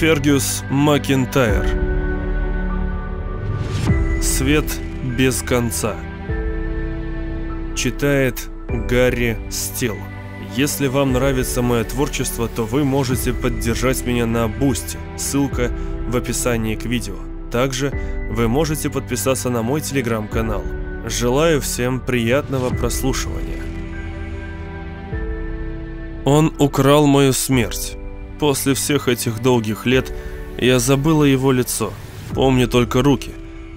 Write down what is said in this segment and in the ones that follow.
Фергюс Макинтайр Свет без конца Читает Гарри Стил Если вам нравится мое творчество, то вы можете поддержать меня на Бусти. Ссылка в описании к видео. Также вы можете подписаться на мой телеграм-канал. Желаю всем приятного прослушивания. Он украл мою смерть. После всех этих долгих лет я забыла его лицо. Помню только руки.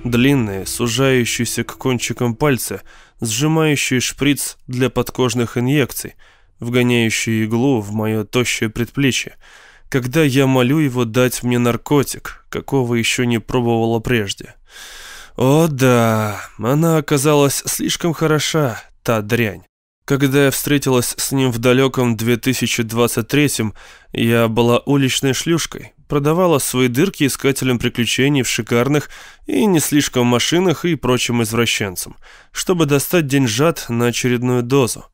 Длинные, сужающиеся к кончикам пальца, сжимающие шприц для подкожных инъекций, вгоняющие иглу в мое тощее предплечье. Когда я молю его дать мне наркотик, какого еще не пробовала прежде. О да, она оказалась слишком хороша, та дрянь. Когда я встретилась с ним в далеком 2023-м, я была уличной шлюшкой, продавала свои дырки искателям приключений в шикарных и не слишком машинах и прочим извращенцам, чтобы достать деньжат на очередную дозу.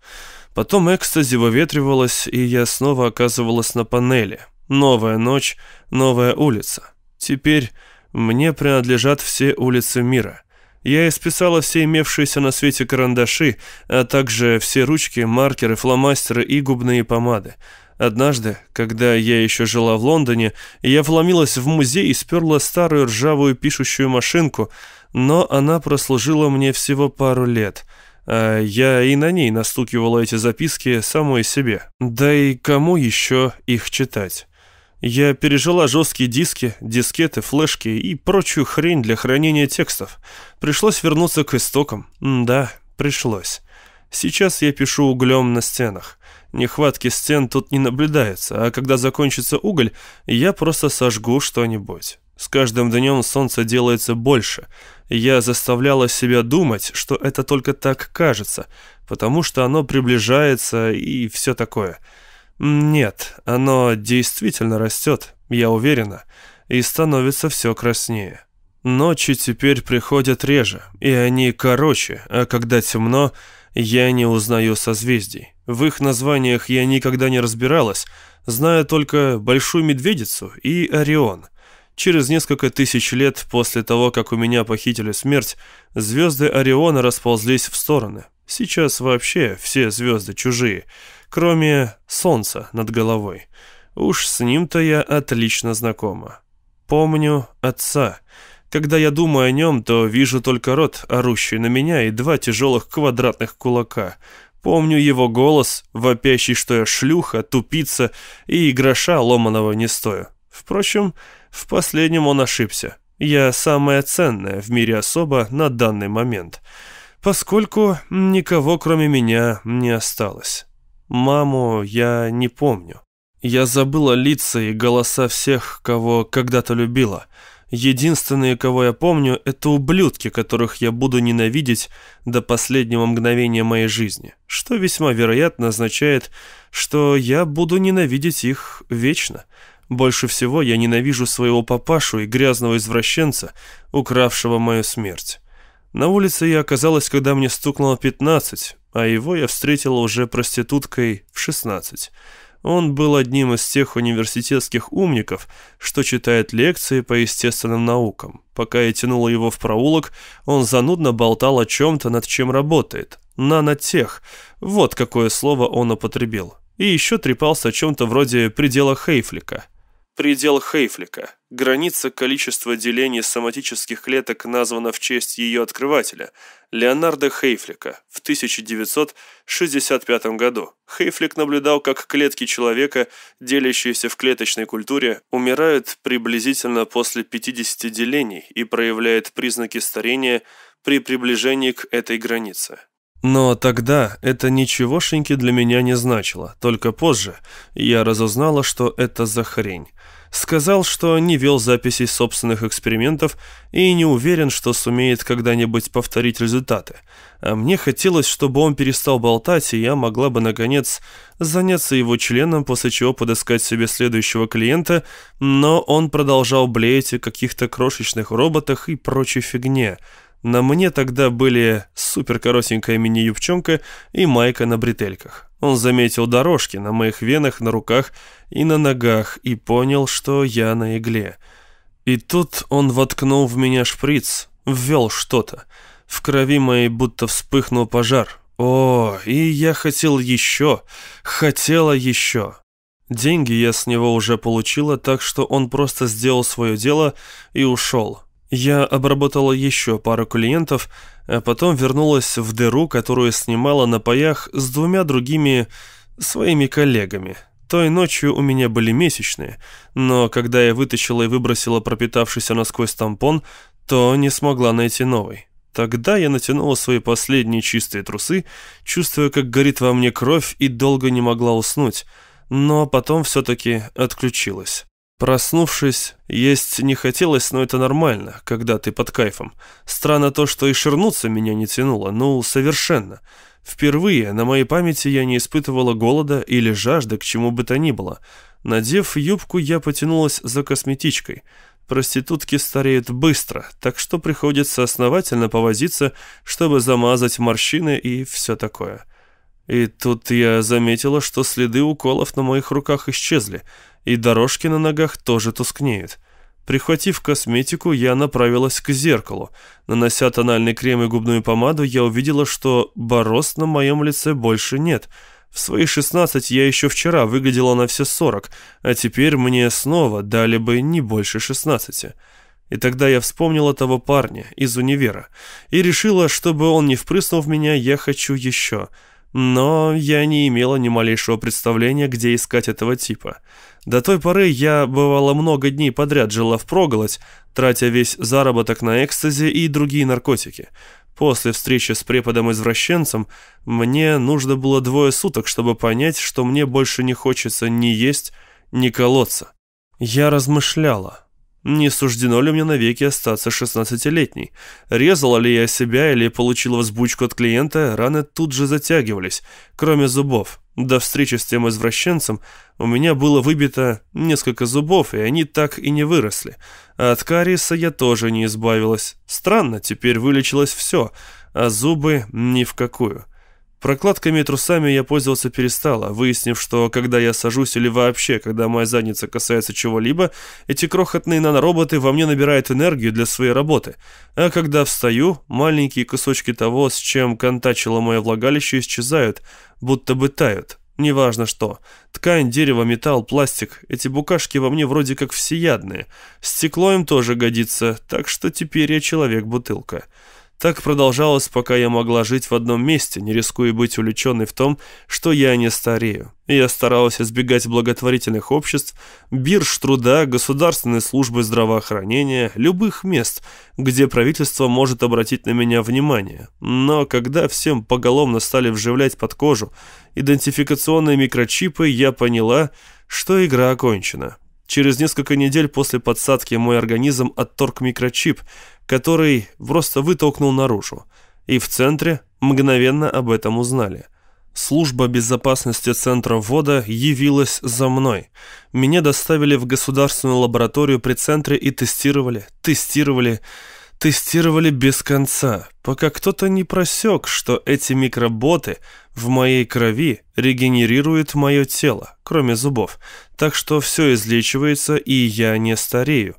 Потом экстази выветривалась, и я снова оказывалась на панели. Новая ночь, новая улица. Теперь мне принадлежат все улицы мира. Я исписала все имевшиеся на свете карандаши, а также все ручки, маркеры, фломастеры и губные помады. Однажды, когда я еще жила в Лондоне, я вломилась в музей и сперла старую ржавую пишущую машинку, но она прослужила мне всего пару лет. А я и на ней настукивала эти записки самой себе. Да и кому еще их читать? Я пережила жесткие диски, дискеты, флешки и прочую хрень для хранения текстов. Пришлось вернуться к истокам. М да, пришлось. Сейчас я пишу углем на стенах. Нехватки стен тут не наблюдается, а когда закончится уголь, я просто сожгу что-нибудь. С каждым днем солнце делается больше. Я заставляла себя думать, что это только так кажется, потому что оно приближается и все такое. Нет, оно действительно растет, я уверена, и становится все краснее. Ночи теперь приходят реже, и они короче, а когда темно, я не узнаю созвездий. В их названиях я никогда не разбиралась, знаю только Большую Медведицу и Орион. Через несколько тысяч лет после того, как у меня похитили смерть, звезды Ориона расползлись в стороны. Сейчас вообще все звезды чужие — кроме солнца над головой. Уж с ним-то я отлично знакома. Помню отца. Когда я думаю о нем, то вижу только рот, орущий на меня, и два тяжелых квадратных кулака. Помню его голос, вопящий, что я шлюха, тупица и гроша ломаного не стою. Впрочем, в последнем он ошибся. Я самая ценная в мире особа на данный момент, поскольку никого кроме меня не осталось. Маму я не помню. Я забыла лица и голоса всех, кого когда-то любила. Единственные, кого я помню, это ублюдки, которых я буду ненавидеть до последнего мгновения моей жизни, что весьма вероятно означает, что я буду ненавидеть их вечно. Больше всего я ненавижу своего папашу и грязного извращенца, укравшего мою смерть. На улице я оказалась, когда мне стукнуло 15, а его я встретила уже проституткой в 16. Он был одним из тех университетских умников, что читает лекции по естественным наукам. Пока я тянула его в проулок, он занудно болтал о чем-то, над чем работает. Нанотех. Вот какое слово он употребил. И еще трепался о чем-то вроде предела Хейфлика. Предел Хейфлика. Граница количества делений соматических клеток названа в честь ее открывателя, Леонардо Хейфлика, в 1965 году. Хейфлик наблюдал, как клетки человека, делящиеся в клеточной культуре, умирают приблизительно после 50 делений и проявляет признаки старения при приближении к этой границе. Но тогда это ничегошеньки для меня не значило, только позже я разузнала, что это за хрень. Сказал, что не вел записей собственных экспериментов и не уверен, что сумеет когда-нибудь повторить результаты. А мне хотелось, чтобы он перестал болтать, и я могла бы, наконец, заняться его членом, после чего подыскать себе следующего клиента, но он продолжал блеять о каких-то крошечных роботах и прочей фигне. На мне тогда были суперкоротенькая мини-юбчонка и майка на бретельках. Он заметил дорожки на моих венах, на руках и на ногах и понял, что я на игле. И тут он воткнул в меня шприц, ввел что-то. В крови моей будто вспыхнул пожар. О, и я хотел еще, хотела еще. Деньги я с него уже получила, так что он просто сделал свое дело и ушел. Я обработала еще пару клиентов, а потом вернулась в дыру, которую снимала на паях с двумя другими своими коллегами. Той ночью у меня были месячные, но когда я вытащила и выбросила пропитавшийся насквозь тампон, то не смогла найти новый. Тогда я натянула свои последние чистые трусы, чувствуя, как горит во мне кровь, и долго не могла уснуть, но потом все-таки отключилась. Проснувшись, есть не хотелось, но это нормально, когда ты под кайфом. Странно то, что и ширнуться меня не тянуло, ну, совершенно. Впервые на моей памяти я не испытывала голода или жажды к чему бы то ни было. Надев юбку, я потянулась за косметичкой. Проститутки стареют быстро, так что приходится основательно повозиться, чтобы замазать морщины и все такое. И тут я заметила, что следы уколов на моих руках исчезли – и дорожки на ногах тоже тускнеют. Прихватив косметику, я направилась к зеркалу. Нанося тональный крем и губную помаду, я увидела, что борозд на моем лице больше нет. В свои 16 я еще вчера выглядела на все 40, а теперь мне снова дали бы не больше 16. И тогда я вспомнила того парня из универа и решила, чтобы он не впрыснул в меня, я хочу еще. Но я не имела ни малейшего представления, где искать этого типа. До той поры я, бывало, много дней подряд жила впроголодь, тратя весь заработок на экстази и другие наркотики. После встречи с преподом-извращенцем мне нужно было двое суток, чтобы понять, что мне больше не хочется ни есть, ни колоться. Я размышляла. Не суждено ли мне навеки остаться шестнадцатилетней? Резала ли я себя или получила взбучку от клиента, раны тут же затягивались, кроме зубов. До встречи с тем извращенцем у меня было выбито несколько зубов, и они так и не выросли. А от кариеса я тоже не избавилась. Странно, теперь вылечилось все, а зубы ни в какую. Прокладками и трусами я пользоваться перестала, выяснив, что когда я сажусь или вообще, когда моя задница касается чего-либо, эти крохотные нанороботы во мне набирают энергию для своей работы. А когда встаю, маленькие кусочки того, с чем контачило мое влагалище, исчезают, будто бы тают. Неважно что. Ткань, дерево, металл, пластик. Эти букашки во мне вроде как всеядные. Стекло им тоже годится, так что теперь я человек-бутылка. Так продолжалось, пока я могла жить в одном месте, не рискуя быть увлеченной в том, что я не старею. Я старалась избегать благотворительных обществ, бирж труда, государственной службы здравоохранения, любых мест, где правительство может обратить на меня внимание. Но когда всем поголовно стали вживлять под кожу идентификационные микрочипы, я поняла, что игра окончена. Через несколько недель после подсадки мой организм отторг микрочип, который просто вытолкнул наружу. И в центре мгновенно об этом узнали. Служба безопасности центра ввода явилась за мной. Меня доставили в государственную лабораторию при центре и тестировали, тестировали, без конца, пока кто-то не просек, что эти микроботы в моей крови регенерируют мое тело, кроме зубов, так что все излечивается и я не старею.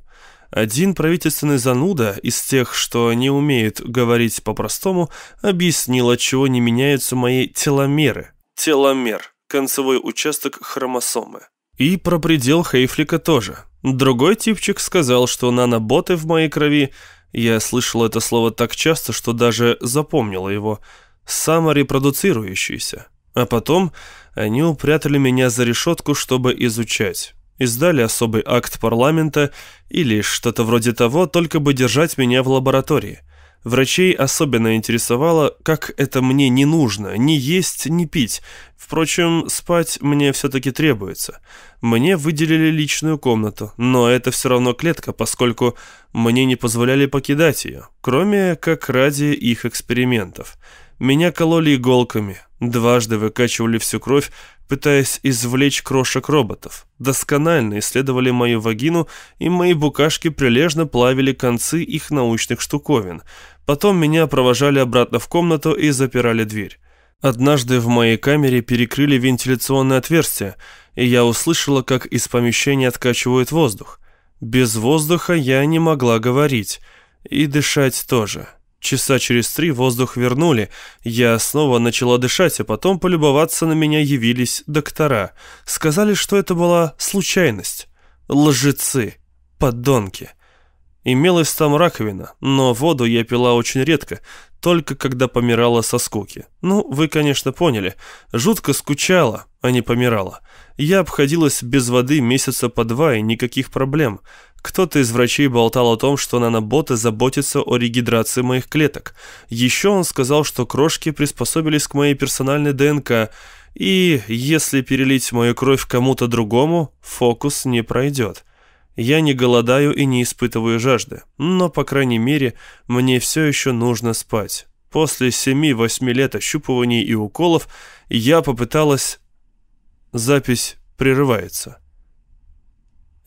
Один правительственный зануда из тех, что не умеет говорить по-простому, объяснил, отчего не меняются мои теломеры. Теломер – концевой участок хромосомы. И про предел Хейфлика тоже. Другой типчик сказал, что наноботы в моей крови я слышал это слово так часто, что даже запомнила его. Саморепродуцирующийся. А потом они упрятали меня за решетку, чтобы изучать. Издали особый акт парламента или что-то вроде того, только бы держать меня в лаборатории. Врачей особенно интересовало, как это мне не нужно, ни есть, ни пить. Впрочем, спать мне все-таки требуется. Мне выделили личную комнату, но это все равно клетка, поскольку мне не позволяли покидать ее, кроме как ради их экспериментов. Меня кололи иголками, дважды выкачивали всю кровь, пытаясь извлечь крошек роботов. Досконально исследовали мою вагину, и мои букашки прилежно плавили концы их научных штуковин. Потом меня провожали обратно в комнату и запирали дверь. Однажды в моей камере перекрыли вентиляционное отверстие, и я услышала, как из помещения откачивают воздух. Без воздуха я не могла говорить, и дышать тоже. Часа через три воздух вернули, я снова начала дышать, а потом полюбоваться на меня явились доктора. Сказали, что это была случайность. Лжецы, подонки. Имелась там раковина, но воду я пила очень редко, только когда помирала со скуки. Ну, вы, конечно, поняли. Жутко скучала, а не помирала. Я обходилась без воды месяца по два и никаких проблем. Кто-то из врачей болтал о том, что наноботы заботятся о регидрации моих клеток. Еще он сказал, что крошки приспособились к моей персональной ДНК, и если перелить мою кровь кому-то другому, фокус не пройдет. Я не голодаю и не испытываю жажды, но, по крайней мере, мне все еще нужно спать. После семи-восьми лет ощупываний и уколов я попыталась... Запись прерывается.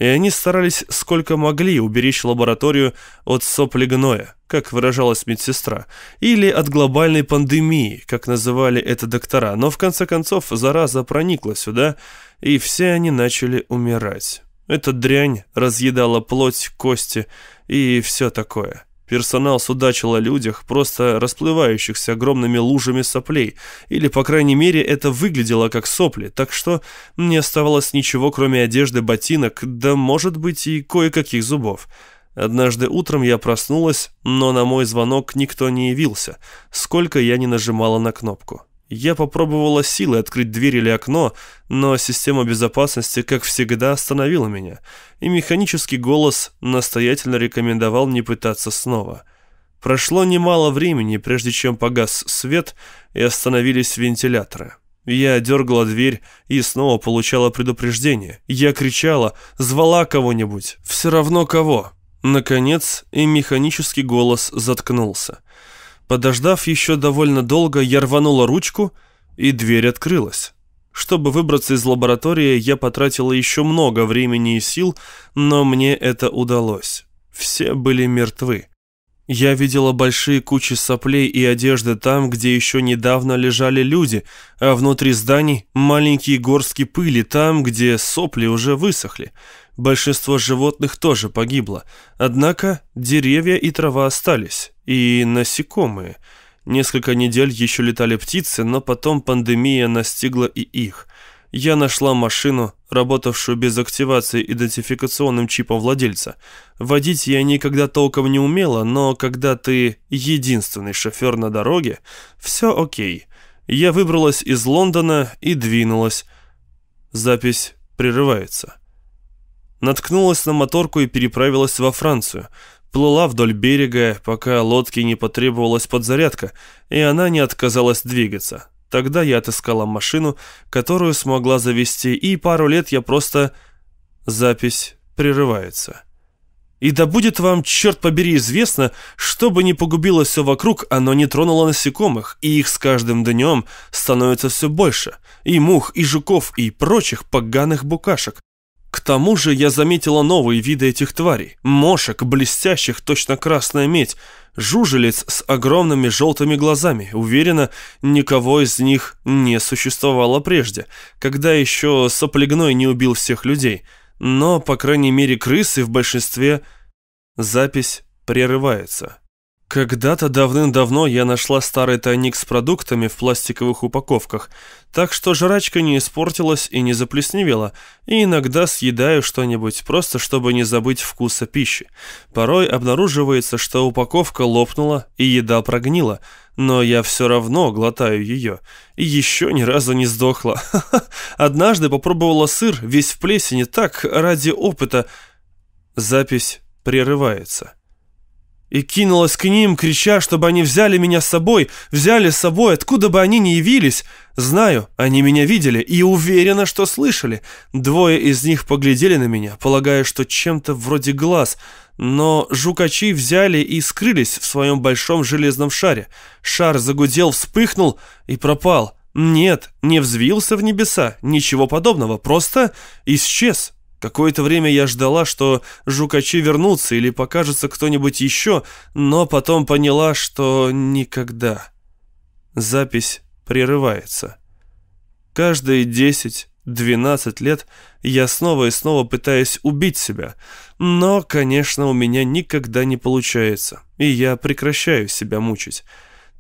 И они старались сколько могли уберечь лабораторию от сопли гноя, как выражалась медсестра, или от глобальной пандемии, как называли это доктора, но в конце концов зараза проникла сюда, и все они начали умирать. Эта дрянь разъедала плоть, кости и все такое. Персонал судачил о людях, просто расплывающихся огромными лужами соплей, или, по крайней мере, это выглядело как сопли, так что не оставалось ничего, кроме одежды, ботинок, да, может быть, и кое-каких зубов. Однажды утром я проснулась, но на мой звонок никто не явился, сколько я не нажимала на кнопку. Я попробовала силой открыть дверь или окно, но система безопасности, как всегда, остановила меня, и механический голос настоятельно рекомендовал не пытаться снова. Прошло немало времени, прежде чем погас свет и остановились вентиляторы. Я дергала дверь и снова получала предупреждение. Я кричала, звала кого-нибудь, все равно кого. Наконец, и механический голос заткнулся. Подождав еще довольно долго, я рванула ручку, и дверь открылась. Чтобы выбраться из лаборатории, я потратила еще много времени и сил, но мне это удалось. Все были мертвы. Я видела большие кучи соплей и одежды там, где еще недавно лежали люди, а внутри зданий маленькие горстки пыли там, где сопли уже высохли. Большинство животных тоже погибло, однако деревья и трава остались, и насекомые. Несколько недель еще летали птицы, но потом пандемия настигла и их. Я нашла машину, работавшую без активации идентификационным чипом владельца. Водить я никогда толком не умела, но когда ты единственный шофер на дороге, все окей. Я выбралась из Лондона и двинулась. Запись прерывается. Наткнулась на моторку и переправилась во Францию. Плыла вдоль берега, пока лодке не потребовалась подзарядка, и она не отказалась двигаться. Тогда я отыскала машину, которую смогла завести, и пару лет я просто... Запись прерывается. И да будет вам, черт побери, известно, чтобы не погубило все вокруг, оно не тронуло насекомых, и их с каждым днем становится все больше. И мух, и жуков, и прочих поганых букашек. К тому же я заметила новые виды этих тварей. Мошек, блестящих, точно красная медь. Жужелец с огромными желтыми глазами. Уверена, никого из них не существовало прежде, когда еще соплегной не убил всех людей. Но, по крайней мере, крысы в большинстве... Запись прерывается. Когда-то давным-давно я нашла старый тайник с продуктами в пластиковых упаковках, так что жрачка не испортилась и не заплесневела, и иногда съедаю что-нибудь, просто чтобы не забыть вкуса пищи. Порой обнаруживается, что упаковка лопнула и еда прогнила, но я все равно глотаю ее. И еще ни разу не сдохла. Однажды попробовала сыр, весь в плесени, так, ради опыта. Запись прерывается и кинулась к ним, крича, чтобы они взяли меня с собой, взяли с собой, откуда бы они ни явились. Знаю, они меня видели и уверена, что слышали. Двое из них поглядели на меня, полагая, что чем-то вроде глаз, но жукачи взяли и скрылись в своем большом железном шаре. Шар загудел, вспыхнул и пропал. Нет, не взвился в небеса, ничего подобного, просто исчез, Какое-то время я ждала, что жукачи вернутся или покажется кто-нибудь еще, но потом поняла, что никогда. Запись прерывается. Каждые 10-12 лет я снова и снова пытаюсь убить себя, но, конечно, у меня никогда не получается, и я прекращаю себя мучить.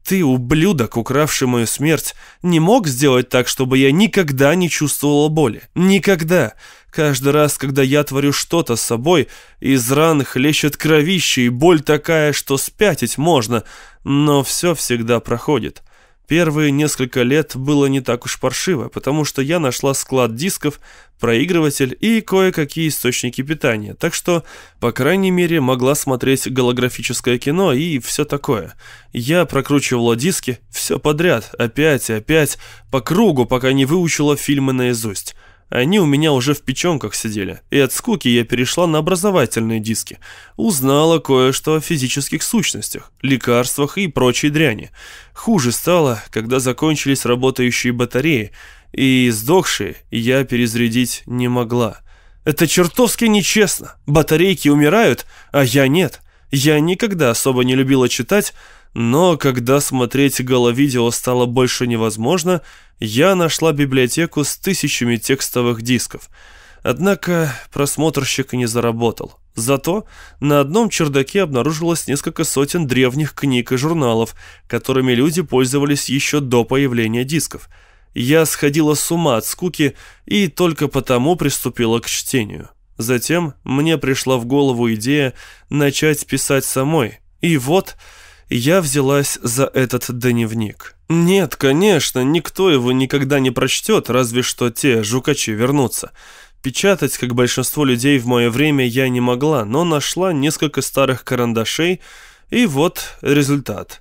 Ты, ублюдок, укравший мою смерть, не мог сделать так, чтобы я никогда не чувствовала боли. Никогда. Каждый раз, когда я творю что-то с собой, из ран хлещет кровище, и боль такая, что спятить можно, но все всегда проходит. Первые несколько лет было не так уж паршиво, потому что я нашла склад дисков, проигрыватель и кое-какие источники питания, так что, по крайней мере, могла смотреть голографическое кино и все такое. Я прокручивала диски, все подряд, опять и опять, по кругу, пока не выучила фильмы наизусть. Они у меня уже в печенках сидели, и от скуки я перешла на образовательные диски. Узнала кое-что о физических сущностях, лекарствах и прочей дряни. Хуже стало, когда закончились работающие батареи, и сдохшие я перезарядить не могла. Это чертовски нечестно. Батарейки умирают, а я нет. Я никогда особо не любила читать, но когда смотреть головидео стало больше невозможно, я нашла библиотеку с тысячами текстовых дисков. Однако просмотрщик не заработал. Зато на одном чердаке обнаружилось несколько сотен древних книг и журналов, которыми люди пользовались еще до появления дисков. Я сходила с ума от скуки и только потому приступила к чтению. Затем мне пришла в голову идея начать писать самой. И вот я взялась за этот дневник. Нет, конечно, никто его никогда не прочтет, разве что те жукачи вернутся. Печатать, как большинство людей в мое время, я не могла, но нашла несколько старых карандашей, и вот результат.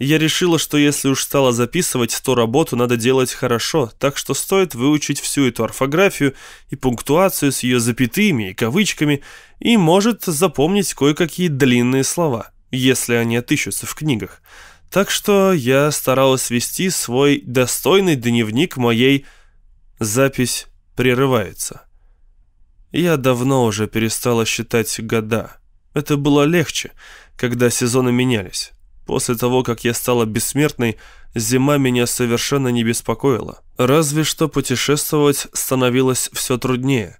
Я решила, что если уж стала записывать, то работу надо делать хорошо, так что стоит выучить всю эту орфографию и пунктуацию с ее запятыми и кавычками, и может запомнить кое-какие длинные слова если они отыщутся в книгах. Так что я старалась вести свой достойный дневник моей... Запись прерывается. Я давно уже перестала считать года. Это было легче, когда сезоны менялись. После того, как я стала бессмертной, зима меня совершенно не беспокоила. Разве что путешествовать становилось все труднее.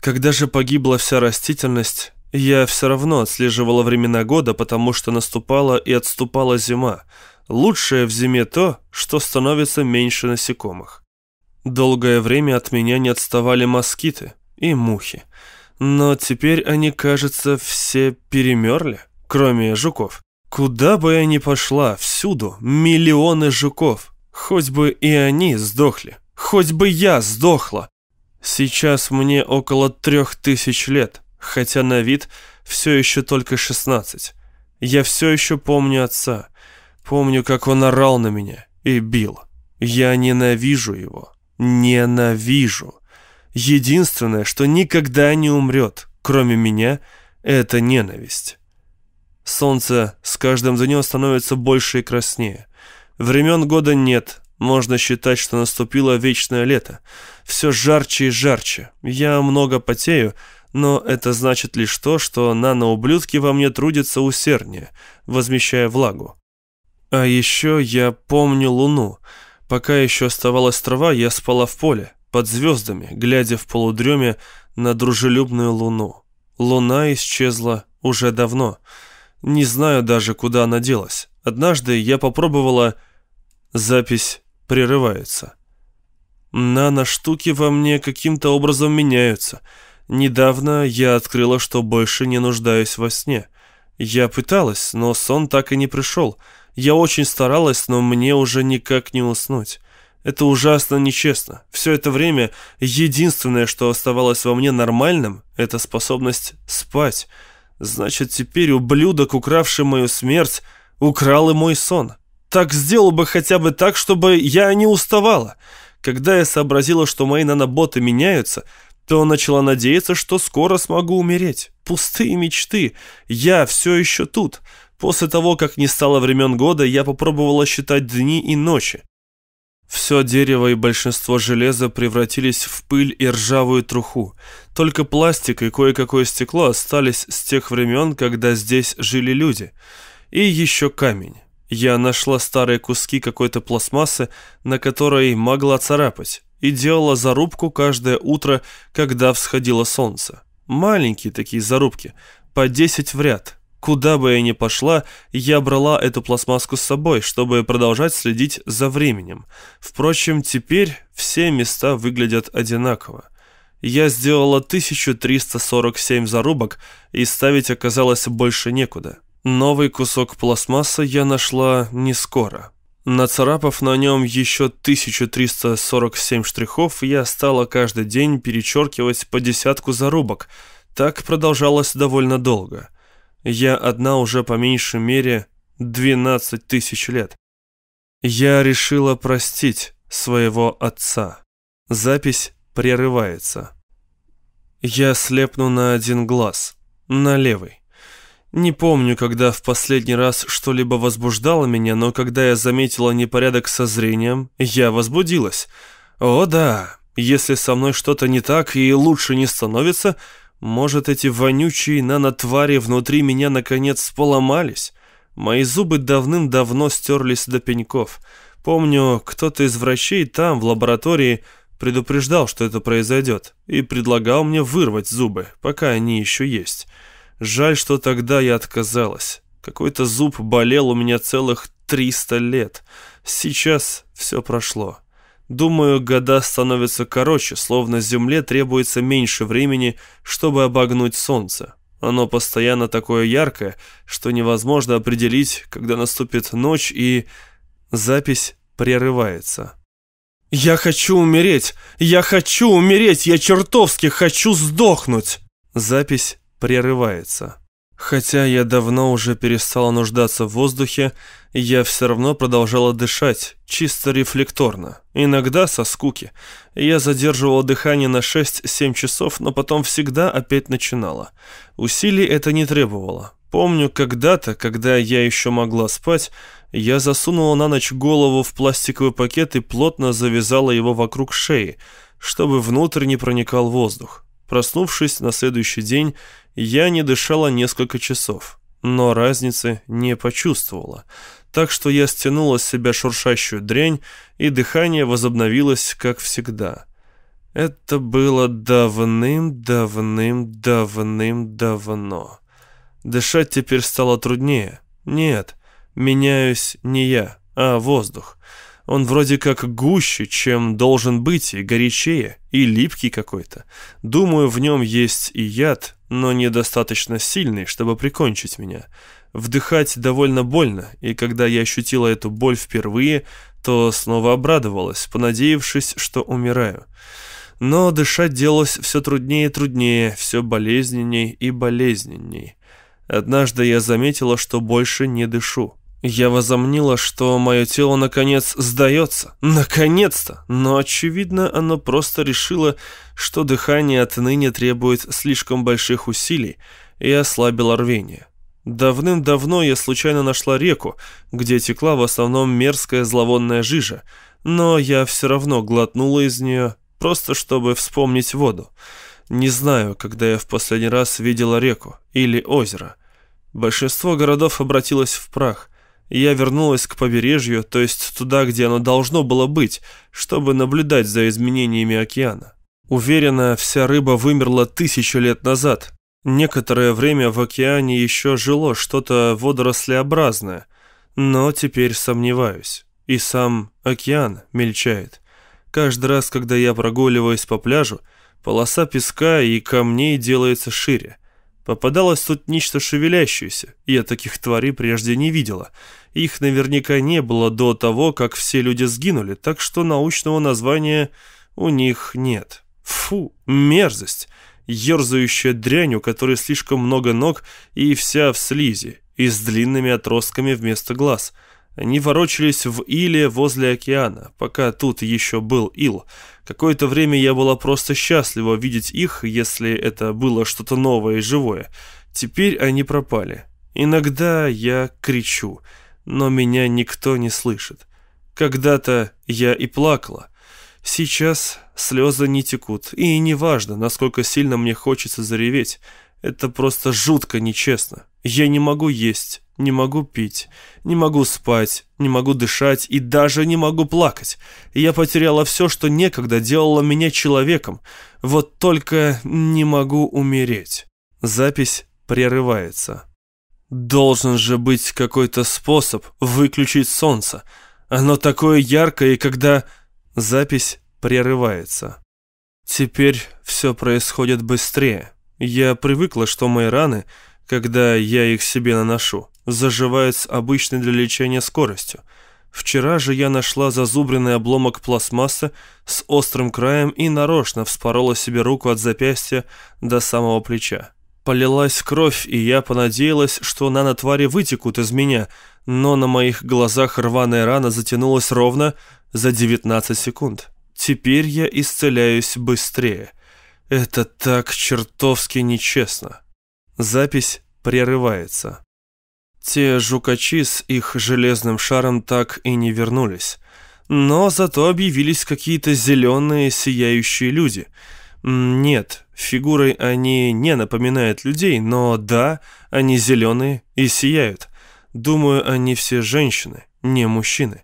Когда же погибла вся растительность, я все равно отслеживала времена года, потому что наступала и отступала зима. Лучшее в зиме то, что становится меньше насекомых. Долгое время от меня не отставали москиты и мухи. Но теперь они, кажется, все перемерли, кроме жуков. Куда бы я ни пошла, всюду миллионы жуков. Хоть бы и они сдохли, хоть бы я сдохла. Сейчас мне около трех тысяч лет хотя на вид все еще только 16. Я все еще помню отца. Помню, как он орал на меня и бил. Я ненавижу его. Ненавижу. Единственное, что никогда не умрет, кроме меня, это ненависть. Солнце с каждым днем становится больше и краснее. Времен года нет, можно считать, что наступило вечное лето. Все жарче и жарче. Я много потею, но это значит лишь то, что наноублюдки во мне трудятся усерднее, возмещая влагу. А еще я помню Луну. Пока еще оставалась трава, я спала в поле, под звездами, глядя в полудреме на дружелюбную Луну. Луна исчезла уже давно. Не знаю даже, куда она делась. Однажды я попробовала... Запись прерывается. Нано-штуки во мне каким-то образом меняются — Недавно я открыла, что больше не нуждаюсь во сне. Я пыталась, но сон так и не пришел. Я очень старалась, но мне уже никак не уснуть. Это ужасно нечестно. Все это время единственное, что оставалось во мне нормальным, это способность спать. Значит, теперь ублюдок, укравший мою смерть, украл и мой сон. Так сделал бы хотя бы так, чтобы я не уставала. Когда я сообразила, что мои наноботы меняются, то начала надеяться, что скоро смогу умереть. Пустые мечты. Я все еще тут. После того, как не стало времен года, я попробовала считать дни и ночи. Все дерево и большинство железа превратились в пыль и ржавую труху. Только пластик и кое-какое стекло остались с тех времен, когда здесь жили люди. И еще камень. Я нашла старые куски какой-то пластмассы, на которой могла царапать, и делала зарубку каждое утро, когда всходило солнце. Маленькие такие зарубки, по 10 в ряд, Куда бы я ни пошла, я брала эту пластмасску с собой, чтобы продолжать следить за временем. Впрочем, теперь все места выглядят одинаково. Я сделала 1347 зарубок, и ставить оказалось больше некуда. Новый кусок пластмассы я нашла не скоро. Нацарапав на нем еще 1347 штрихов, я стала каждый день перечеркивать по десятку зарубок. Так продолжалось довольно долго. Я одна уже по меньшей мере 12 тысяч лет. Я решила простить своего отца. Запись прерывается. Я слепну на один глаз, на левый. Не помню, когда в последний раз что-либо возбуждало меня, но когда я заметила непорядок со зрением, я возбудилась. О да, если со мной что-то не так и лучше не становится, может, эти вонючие нанотвари внутри меня наконец поломались? Мои зубы давным-давно стерлись до пеньков. Помню, кто-то из врачей там, в лаборатории, предупреждал, что это произойдет, и предлагал мне вырвать зубы, пока они еще есть. Жаль, что тогда я отказалась. Какой-то зуб болел у меня целых 300 лет. Сейчас все прошло. Думаю, года становятся короче, словно Земле требуется меньше времени, чтобы обогнуть Солнце. Оно постоянно такое яркое, что невозможно определить, когда наступит ночь и... Запись прерывается. «Я хочу умереть! Я хочу умереть! Я чертовски хочу сдохнуть!» Запись прерывается. Хотя я давно уже перестала нуждаться в воздухе, я все равно продолжала дышать, чисто рефлекторно, иногда со скуки. Я задерживала дыхание на 6-7 часов, но потом всегда опять начинала. Усилий это не требовало. Помню, когда-то, когда я еще могла спать, я засунула на ночь голову в пластиковый пакет и плотно завязала его вокруг шеи, чтобы внутрь не проникал воздух. Проснувшись на следующий день, я не дышала несколько часов, но разницы не почувствовала так что я стянула с себя шуршащую дрянь, и дыхание возобновилось, как всегда. Это было давным-давным-давным-давно. Дышать теперь стало труднее. Нет, меняюсь не я, а воздух. Он вроде как гуще, чем должен быть, и горячее, и липкий какой-то. Думаю, в нем есть и яд, но недостаточно сильный, чтобы прикончить меня. Вдыхать довольно больно, и когда я ощутила эту боль впервые, то снова обрадовалась, понадеявшись, что умираю. Но дышать делалось все труднее и труднее, все болезненней и болезненней. Однажды я заметила, что больше не дышу. Я возомнила, что мое тело наконец сдается. Наконец-то! Но, очевидно, оно просто решило, что дыхание отныне требует слишком больших усилий, и ослабило рвение. Давным-давно я случайно нашла реку, где текла в основном мерзкая зловонная жижа, но я все равно глотнула из нее, просто чтобы вспомнить воду. Не знаю, когда я в последний раз видела реку или озеро. Большинство городов обратилось в прах. Я вернулась к побережью, то есть туда, где оно должно было быть, чтобы наблюдать за изменениями океана. Уверена, вся рыба вымерла тысячу лет назад, Некоторое время в океане еще жило что-то водорослеобразное, но теперь сомневаюсь. И сам океан мельчает. Каждый раз, когда я прогуливаюсь по пляжу, полоса песка и камней делается шире. Попадалось тут нечто шевелящееся, я таких тварей прежде не видела. Их наверняка не было до того, как все люди сгинули, так что научного названия у них нет. Фу, мерзость ерзающая дрянь, у которой слишком много ног и вся в слизи, и с длинными отростками вместо глаз. Они ворочались в иле возле океана, пока тут еще был ил. Какое-то время я была просто счастлива видеть их, если это было что-то новое и живое. Теперь они пропали. Иногда я кричу, но меня никто не слышит. Когда-то я и плакала. Сейчас слезы не текут, и не важно, насколько сильно мне хочется зареветь. Это просто жутко нечестно. Я не могу есть, не могу пить, не могу спать, не могу дышать и даже не могу плакать. Я потеряла все, что некогда делало меня человеком. Вот только не могу умереть. Запись прерывается. Должен же быть какой-то способ выключить солнце. Оно такое яркое, и когда... Запись прерывается. Теперь все происходит быстрее. Я привыкла, что мои раны, когда я их себе наношу, заживают с обычной для лечения скоростью. Вчера же я нашла зазубренный обломок пластмассы с острым краем и нарочно вспорола себе руку от запястья до самого плеча. Полилась кровь, и я понадеялась, что нанотвари вытекут из меня, но на моих глазах рваная рана затянулась ровно за 19 секунд. Теперь я исцеляюсь быстрее. Это так чертовски нечестно. Запись прерывается. Те жукачи с их железным шаром так и не вернулись. Но зато объявились какие-то зеленые сияющие люди — нет, фигурой они не напоминают людей, но да, они зеленые и сияют. Думаю, они все женщины, не мужчины.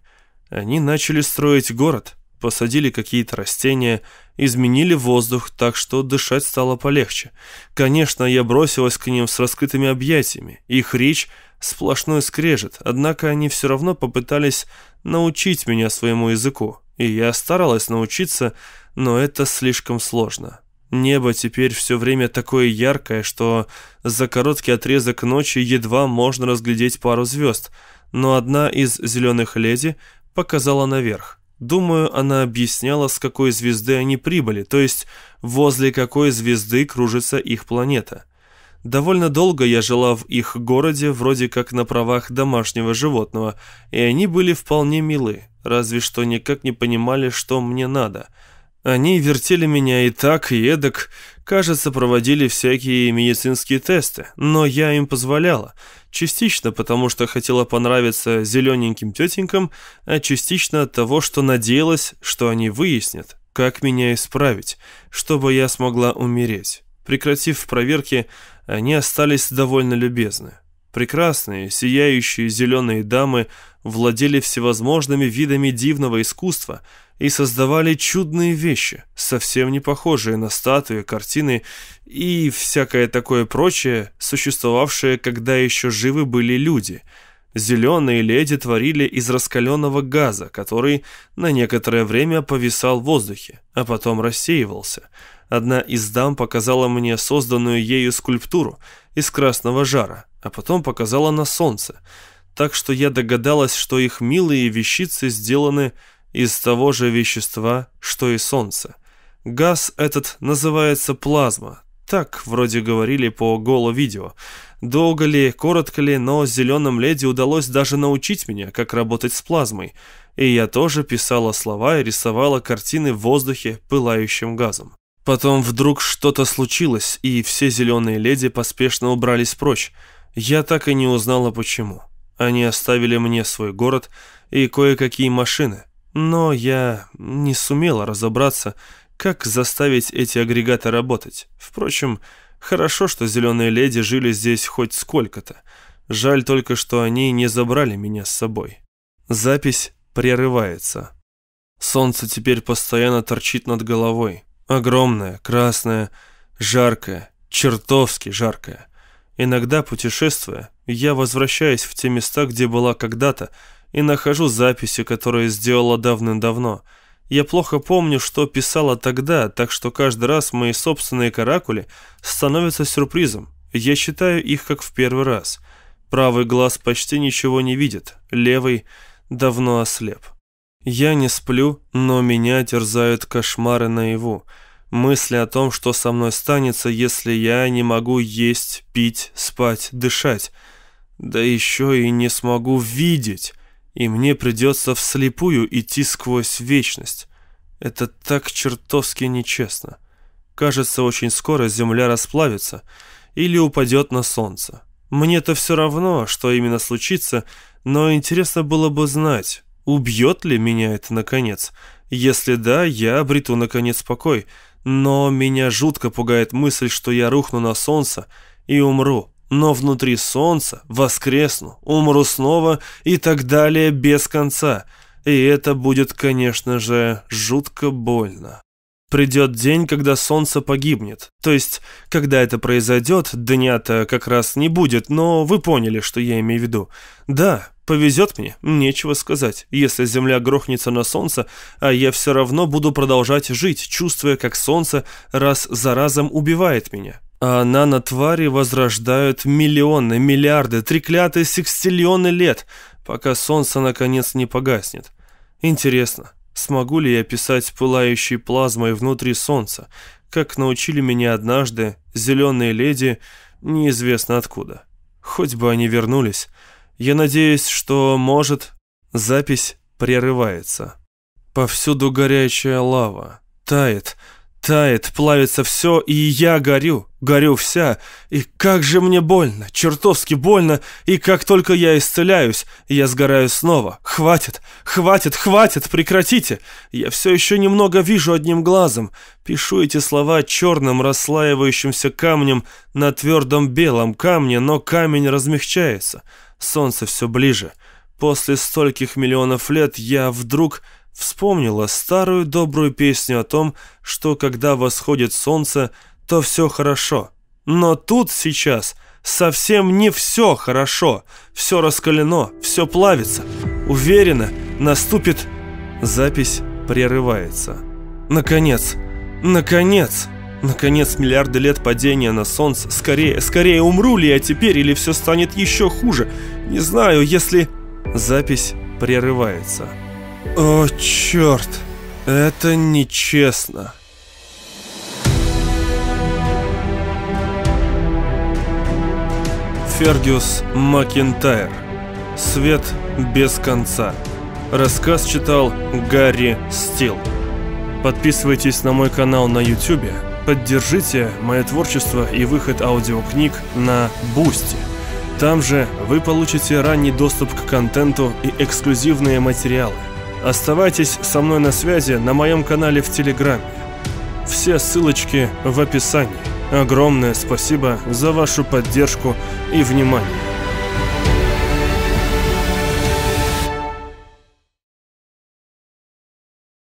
Они начали строить город, посадили какие-то растения, изменили воздух так, что дышать стало полегче. Конечно, я бросилась к ним с раскрытыми объятиями. Их речь сплошной скрежет, однако они все равно попытались научить меня своему языку. И я старалась научиться, но это слишком сложно. Небо теперь все время такое яркое, что за короткий отрезок ночи едва можно разглядеть пару звезд, но одна из зеленых леди показала наверх. Думаю, она объясняла, с какой звезды они прибыли, то есть возле какой звезды кружится их планета. Довольно долго я жила в их городе, вроде как на правах домашнего животного, и они были вполне милы, разве что никак не понимали, что мне надо – они вертели меня и так, и эдак, кажется, проводили всякие медицинские тесты, но я им позволяла, частично потому, что хотела понравиться зелененьким тетенькам, а частично от того, что надеялась, что они выяснят, как меня исправить, чтобы я смогла умереть. Прекратив проверки, они остались довольно любезны. Прекрасные, сияющие зеленые дамы владели всевозможными видами дивного искусства – и создавали чудные вещи, совсем не похожие на статуи, картины и всякое такое прочее, существовавшее, когда еще живы были люди. Зеленые леди творили из раскаленного газа, который на некоторое время повисал в воздухе, а потом рассеивался. Одна из дам показала мне созданную ею скульптуру из красного жара, а потом показала на солнце, так что я догадалась, что их милые вещицы сделаны из того же вещества, что и Солнце. Газ этот называется плазма. Так вроде говорили по голо-видео. Долго ли, коротко ли, но зеленым леди удалось даже научить меня, как работать с плазмой. И я тоже писала слова и рисовала картины в воздухе пылающим газом. Потом вдруг что-то случилось, и все зеленые леди поспешно убрались прочь. Я так и не узнала почему. Они оставили мне свой город и кое-какие машины. Но я не сумела разобраться, как заставить эти агрегаты работать. Впрочем, хорошо, что зеленые леди жили здесь хоть сколько-то. Жаль только, что они не забрали меня с собой. Запись прерывается. Солнце теперь постоянно торчит над головой. Огромное, красное, жаркое, чертовски жаркое. Иногда, путешествуя, я возвращаюсь в те места, где была когда-то, и нахожу записи, которые сделала давным-давно. Я плохо помню, что писала тогда, так что каждый раз мои собственные каракули становятся сюрпризом. Я читаю их как в первый раз. Правый глаз почти ничего не видит, левый давно ослеп. Я не сплю, но меня терзают кошмары наяву. Мысли о том, что со мной станется, если я не могу есть, пить, спать, дышать. Да еще и не смогу видеть и мне придется вслепую идти сквозь вечность. Это так чертовски нечестно. Кажется, очень скоро Земля расплавится или упадет на Солнце. Мне-то все равно, что именно случится, но интересно было бы знать, Убьет ли меня это наконец? Если да, я обрету наконец покой. Но меня жутко пугает мысль, что я рухну на солнце и умру. Но внутри солнца воскресну, умру снова и так далее без конца. И это будет, конечно же, жутко больно. Придет день, когда солнце погибнет. То есть, когда это произойдет, дня-то как раз не будет, но вы поняли, что я имею в виду. Да, повезет мне, нечего сказать, если земля грохнется на солнце, а я все равно буду продолжать жить, чувствуя, как солнце раз за разом убивает меня. А нано-твари возрождают миллионы, миллиарды, треклятые секстиллионы лет, пока солнце наконец не погаснет. Интересно, Смогу ли я писать пылающей плазмой внутри Солнца, как научили меня однажды зеленые леди неизвестно откуда. Хоть бы они вернулись. Я надеюсь, что, может, запись прерывается. Повсюду горячая лава. Тает, Тает, плавится все, и я горю, горю вся. И как же мне больно, чертовски больно, и как только я исцеляюсь, я сгораю снова. Хватит, хватит, хватит, прекратите. Я все еще немного вижу одним глазом. Пишу эти слова черным расслаивающимся камнем на твердом белом камне, но камень размягчается. Солнце все ближе. После стольких миллионов лет я вдруг вспомнила старую добрую песню о том, что когда восходит солнце, то все хорошо. Но тут сейчас совсем не все хорошо. Все раскалено, все плавится. Уверена, наступит... Запись прерывается. Наконец, наконец, наконец миллиарды лет падения на солнце. Скорее, скорее умру ли я теперь или все станет еще хуже? Не знаю, если... Запись прерывается. О, черт! Это нечестно. Фергюс Макентайр. Свет без конца. Рассказ читал Гарри Стил. Подписывайтесь на мой канал на YouTube. Поддержите мое творчество и выход аудиокниг на Бусти. Там же вы получите ранний доступ к контенту и эксклюзивные материалы. Оставайтесь со мной на связи на моем канале в Телеграме. Все ссылочки в описании. Огромное спасибо за вашу поддержку и внимание.